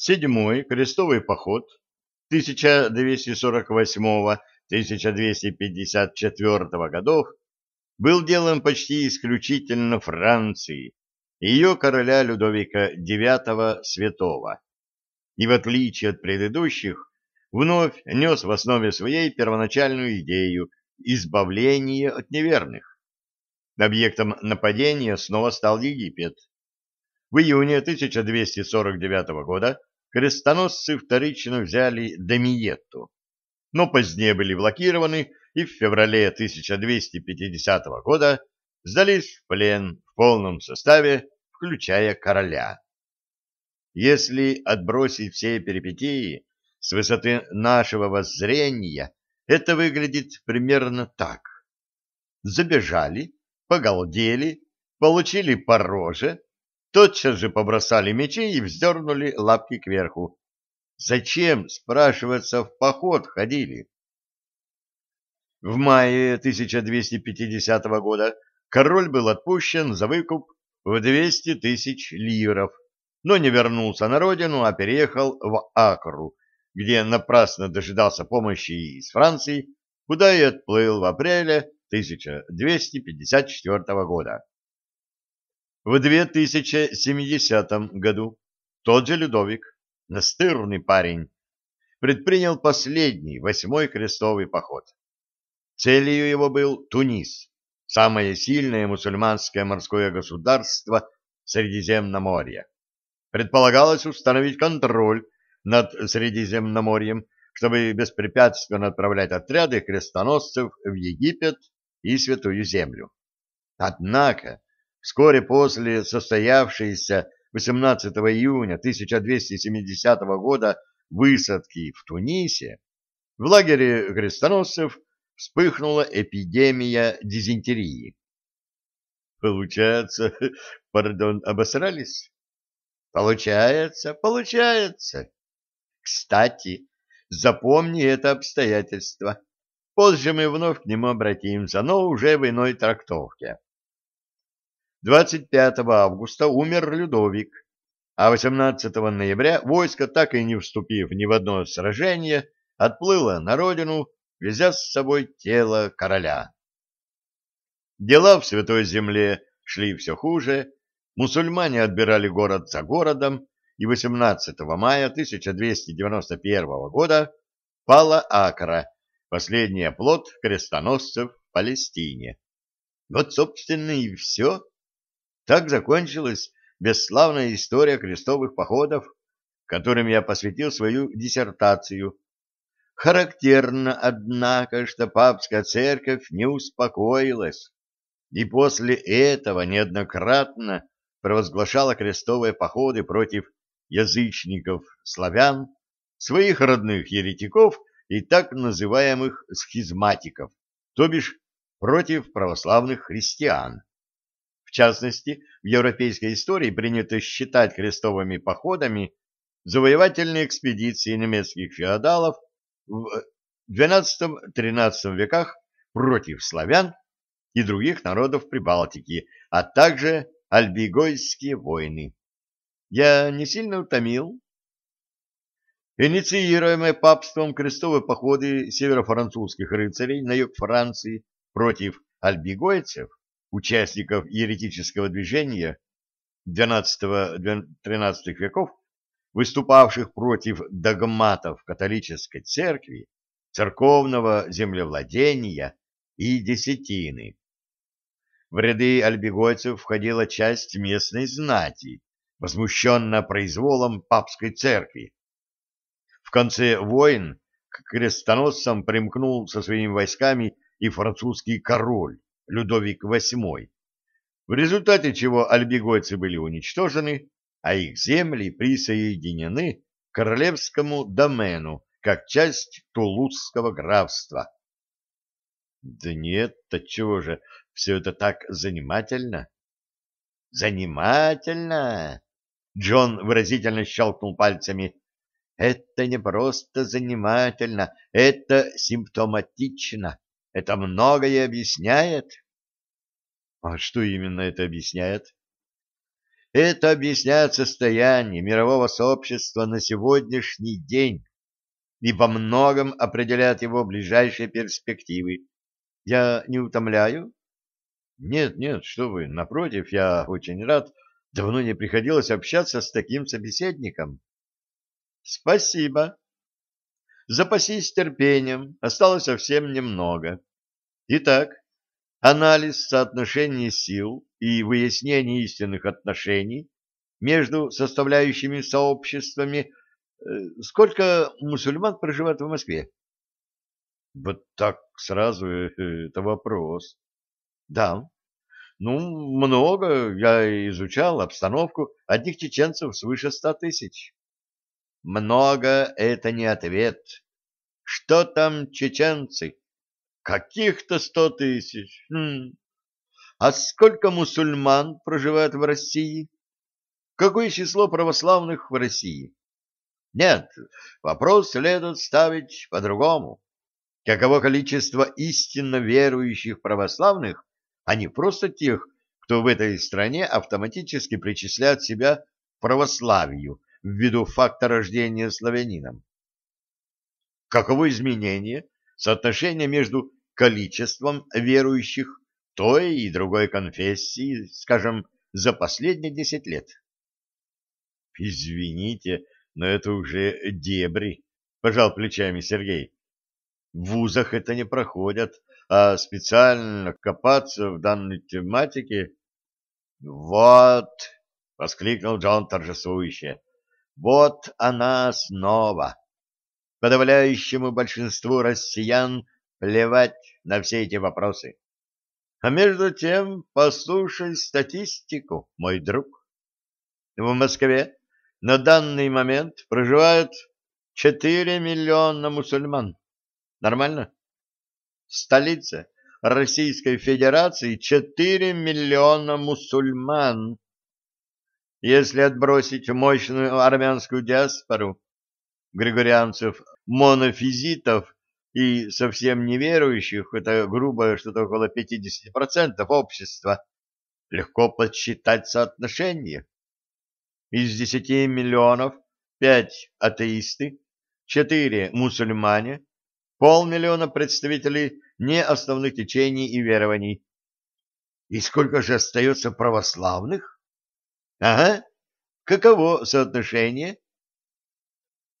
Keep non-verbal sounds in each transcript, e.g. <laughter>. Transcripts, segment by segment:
Седьмой крестовый поход 1248-1254 годов был делом почти исключительно Франции и ее короля Людовика IX Святого, и в отличие от предыдущих, вновь нес в основе своей первоначальную идею избавления от неверных. Объектом нападения снова стал Египет. В июне 1249 года крестоносцы вторично взяли Домиетту, но позднее были блокированы и в феврале 1250 года сдались в плен в полном составе, включая короля. Если отбросить все перипетии с высоты нашего воззрения, это выглядит примерно так. Забежали, погалдели, получили по тотчас же побросали мечи и вздернули лапки кверху. Зачем, спрашивается, в поход ходили? В мае 1250 года король был отпущен за выкуп в 200 тысяч ливров, но не вернулся на родину, а переехал в Акру, где напрасно дожидался помощи из Франции, куда и отплыл в апреле 1254 года. В 2070 году тот же Людовик, настырный парень, предпринял последний, восьмой крестовый поход. Целью его был Тунис, самое сильное мусульманское морское государство Средиземноморья. Предполагалось установить контроль над Средиземноморьем, чтобы беспрепятственно отправлять отряды крестоносцев в Египет и Святую Землю. Однако Вскоре после состоявшейся 18 июня 1270 года высадки в Тунисе в лагере крестоносцев вспыхнула эпидемия дизентерии. Получается, <laughs> пардон, обосрались? Получается, получается. Кстати, запомни это обстоятельство. Позже мы вновь к нему обратимся, но уже в иной трактовке. 25 августа умер Людовик, а 18 ноября войско, так и не вступив ни в одно сражение, отплыло на родину, везя с собой тело короля. Дела в Святой Земле шли все хуже, мусульмане отбирали город за городом, и 18 мая 1291 года пала Акра, последний оплот крестоносцев в Палестине. Вот, собственно, и все. Так закончилась бесславная история крестовых походов, которым я посвятил свою диссертацию. Характерно, однако, что папская церковь не успокоилась, и после этого неоднократно провозглашала крестовые походы против язычников славян, своих родных еретиков и так называемых схизматиков, то бишь против православных христиан. В частности, в европейской истории принято считать крестовыми походами завоевательные экспедиции немецких феодалов в XII-XIII веках против славян и других народов Прибалтики, а также альбигойские войны. Я не сильно утомил? Инициируемые папством крестовые походы северофранцузских рыцарей на юг Франции против альбигойцев участников еретического движения XII-XIII веков, выступавших против догматов католической церкви, церковного землевладения и десятины. В ряды альбегойцев входила часть местной знати, возмущенная произволом папской церкви. В конце войн к крестоносцам примкнул со своими войсками и французский король, Людовик VIII, в результате чего альбегойцы были уничтожены, а их земли присоединены к королевскому домену как часть Тулузского графства. Да нет, то чего же, все это так занимательно. Занимательно! Джон выразительно щелкнул пальцами. Это не просто занимательно, это симптоматично. Это многое объясняет. А что именно это объясняет? Это объясняет состояние мирового сообщества на сегодняшний день и во многом определяет его ближайшие перспективы. Я не утомляю? Нет, нет, что вы, напротив, я очень рад. Давно не приходилось общаться с таким собеседником. Спасибо. Запасись терпением, осталось совсем немного. Итак, анализ соотношения сил и выяснение истинных отношений между составляющими сообществами. Э, сколько мусульман проживает в Москве? Вот так сразу э, это вопрос. Да. Ну, много. Я изучал обстановку. Одних чеченцев свыше ста тысяч. Много — это не ответ. Что там чеченцы? Каких-то сто тысяч. Хм. А сколько мусульман проживает в России? Какое число православных в России? Нет, вопрос следует ставить по-другому. Каково количество истинно верующих православных, а не просто тех, кто в этой стране автоматически причисляет себя православию ввиду факта рождения славянином? Каково изменение соотношения между количеством верующих той и другой конфессии, скажем, за последние десять лет? Извините, но это уже дебри, пожал плечами Сергей. В вузах это не проходят, а специально копаться в данной тематике... Вот, воскликнул Джон торжествующе. Вот она снова. Подавляющему большинству россиян плевать на все эти вопросы. А между тем, послушай статистику, мой друг. В Москве на данный момент проживают 4 миллиона мусульман. Нормально? В столице Российской Федерации 4 миллиона мусульман. Если отбросить мощную армянскую диаспору, григорианцев, монофизитов и совсем неверующих, это грубо что-то около 50% общества, легко подсчитать соотношение. Из 10 миллионов 5 атеисты, 4 мусульмане, полмиллиона представителей неосновных течений и верований. И сколько же остается православных? Ага. Каково соотношение?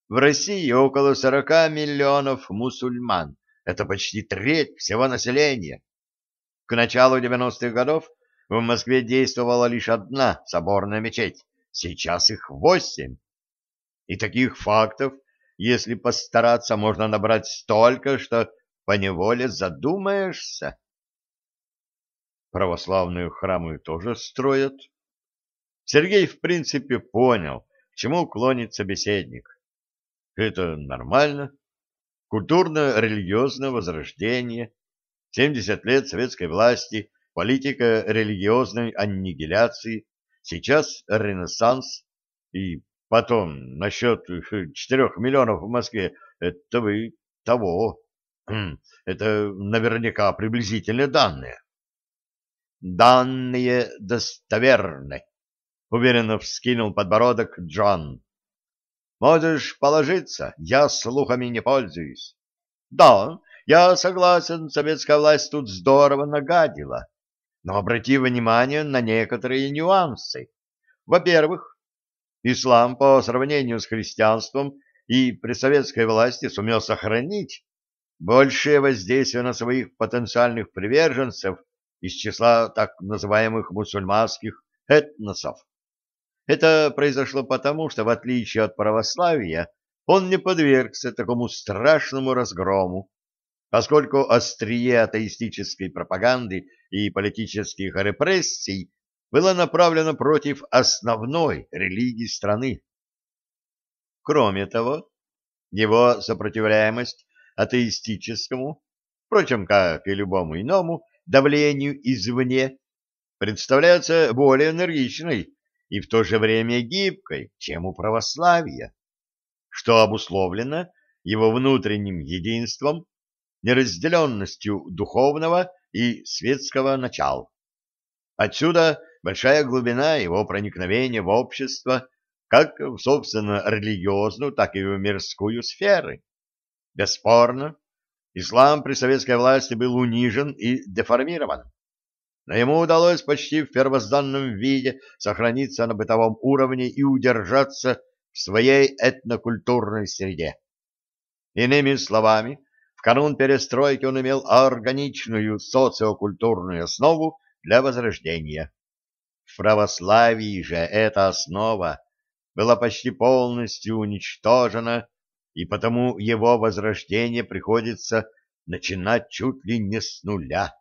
В России около 40 миллионов мусульман. Это почти треть всего населения. К началу 90-х годов в Москве действовала лишь одна соборная мечеть. Сейчас их восемь. И таких фактов, если постараться, можно набрать столько, что поневоле задумаешься. Православные храмы тоже строят, Сергей, в принципе, понял, к чему клонит собеседник. Это нормально. Культурно-религиозное возрождение, 70 лет советской власти, политика религиозной аннигиляции, сейчас ренессанс, и потом насчет 4 миллионов в Москве, это вы того. Хм, это наверняка приблизительные данные. Данные достоверны, — уверенно вскинул подбородок Джон. «Можешь положиться, я слухами не пользуюсь». «Да, я согласен, советская власть тут здорово нагадила. Но обрати внимание на некоторые нюансы. Во-первых, ислам по сравнению с христианством и при советской власти сумел сохранить большее воздействие на своих потенциальных приверженцев из числа так называемых мусульманских этносов. Это произошло потому, что, в отличие от православия, он не подвергся такому страшному разгрому, поскольку острие атеистической пропаганды и политических репрессий было направлено против основной религии страны. Кроме того, его сопротивляемость атеистическому, впрочем, как и любому иному, давлению извне, представляется более энергичной, и в то же время гибкой, чем у православия, что обусловлено его внутренним единством, неразделенностью духовного и светского начал. Отсюда большая глубина его проникновения в общество, как в, собственно, религиозную, так и в мирскую сферы. Бесспорно, ислам при советской власти был унижен и деформирован. Но ему удалось почти в первозданном виде сохраниться на бытовом уровне и удержаться в своей этнокультурной среде. Иными словами, в канун перестройки он имел органичную социокультурную основу для возрождения. В православии же эта основа была почти полностью уничтожена, и потому его возрождение приходится начинать чуть ли не с нуля.